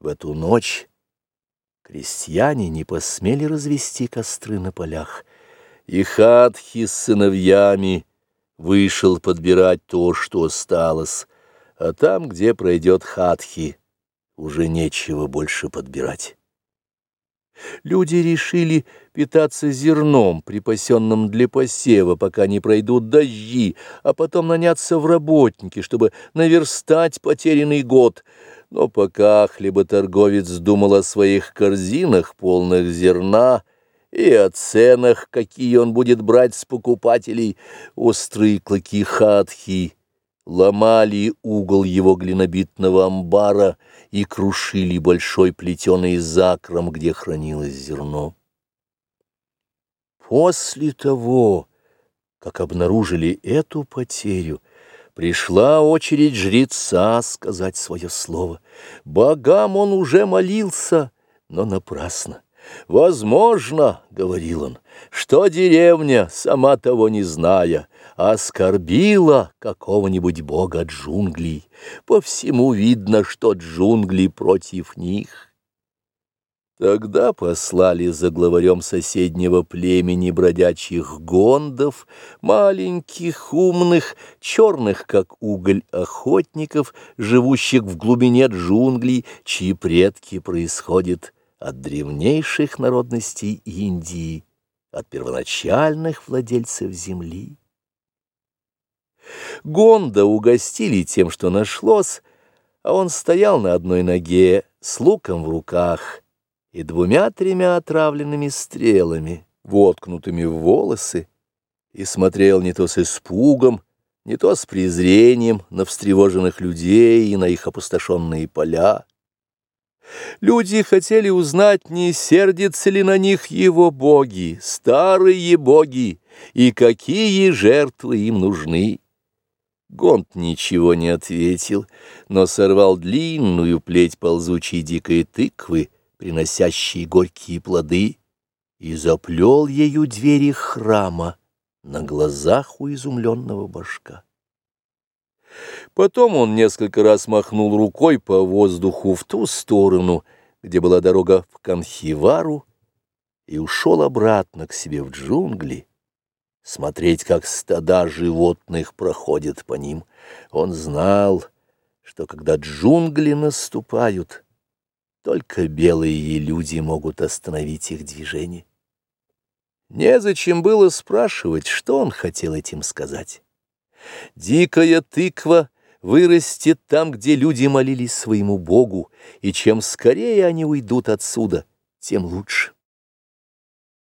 В эту ночь крестьяне не посмели развести костры на полях, и Хатхи с сыновьями вышел подбирать то, что осталось, а там, где пройдет Хатхи, уже нечего больше подбирать. Люди решили питаться зерном, припасенным для посева, пока не пройдут дожди, а потом наняться в работники, чтобы наверстать потерянный год. Но пока хлеботорговец думал о своих корзинах, полных зерна, и о ценах, какие он будет брать с покупателей, острые клыки хатхи ломали угол его глинобитного амбара и крушили большой плетеный закром, где хранилось зерно. После того, как обнаружили эту потерю, пришла очередь жреца сказать свое слово. Богам он уже молился, но напрасно. «Возможно, — говорил он, — что деревня, сама того не зная, оскорбила какого-нибудь бога джунглей. По всему видно, что джунгли против них». Тогда послали за главарем соседнего племени бродячих гондов, маленьких, умных, черных, как уголь, охотников, живущих в глубине джунглей, чьи предки происходят от древнейших народностей Индии, от первоначальных владельцев земли. Гонда угостили тем, что нашлось, а он стоял на одной ноге с луком в руках и двумя-тремя отравленными стрелами, воткнутыми в волосы, и смотрел не то с испугом, не то с презрением на встревоженных людей и на их опустошенные поля. Люди хотели узнать, не сердятся ли на них его боги, старые боги, и какие жертвы им нужны. Гонт ничего не ответил, но сорвал длинную плеть ползучей дикой тыквы, приносящей горькие плоды, и заплел ею двери храма на глазах у изумленного башка. Потом он несколько раз махнул рукой по воздуху в ту сторону, где была дорога в Канхивару, и ушел обратно к себе в джунгли, смотреть, как стада животных проходят по ним. Он знал, что когда джунгли наступают, только белые люди могут остановить их движение. Незачем было спрашивать, что он хотел этим сказать. Дикая тыква вырастет там, где люди молились своему Богу, и чем скорее они уйдут отсюда, тем лучше.